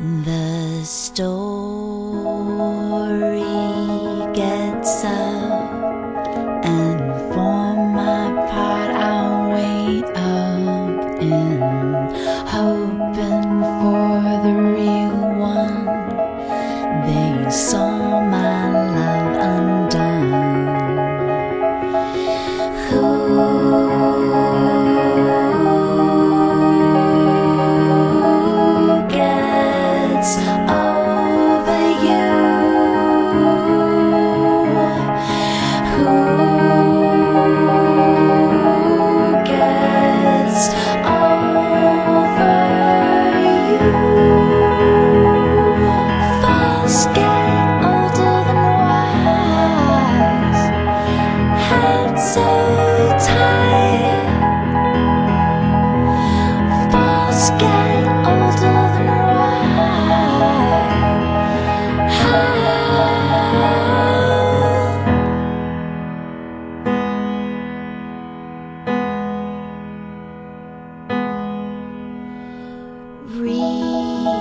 The story gets up, and for my part, I'll wait up in hoping for the real one. They saw.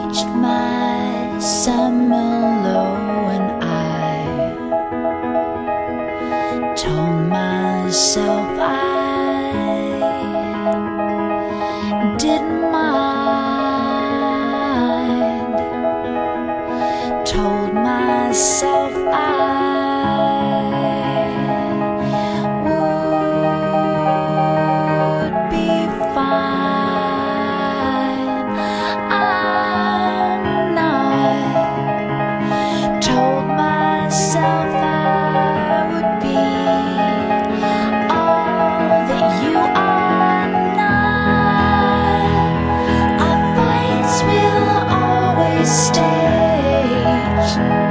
reached my summer low and I told myself I didn't stage.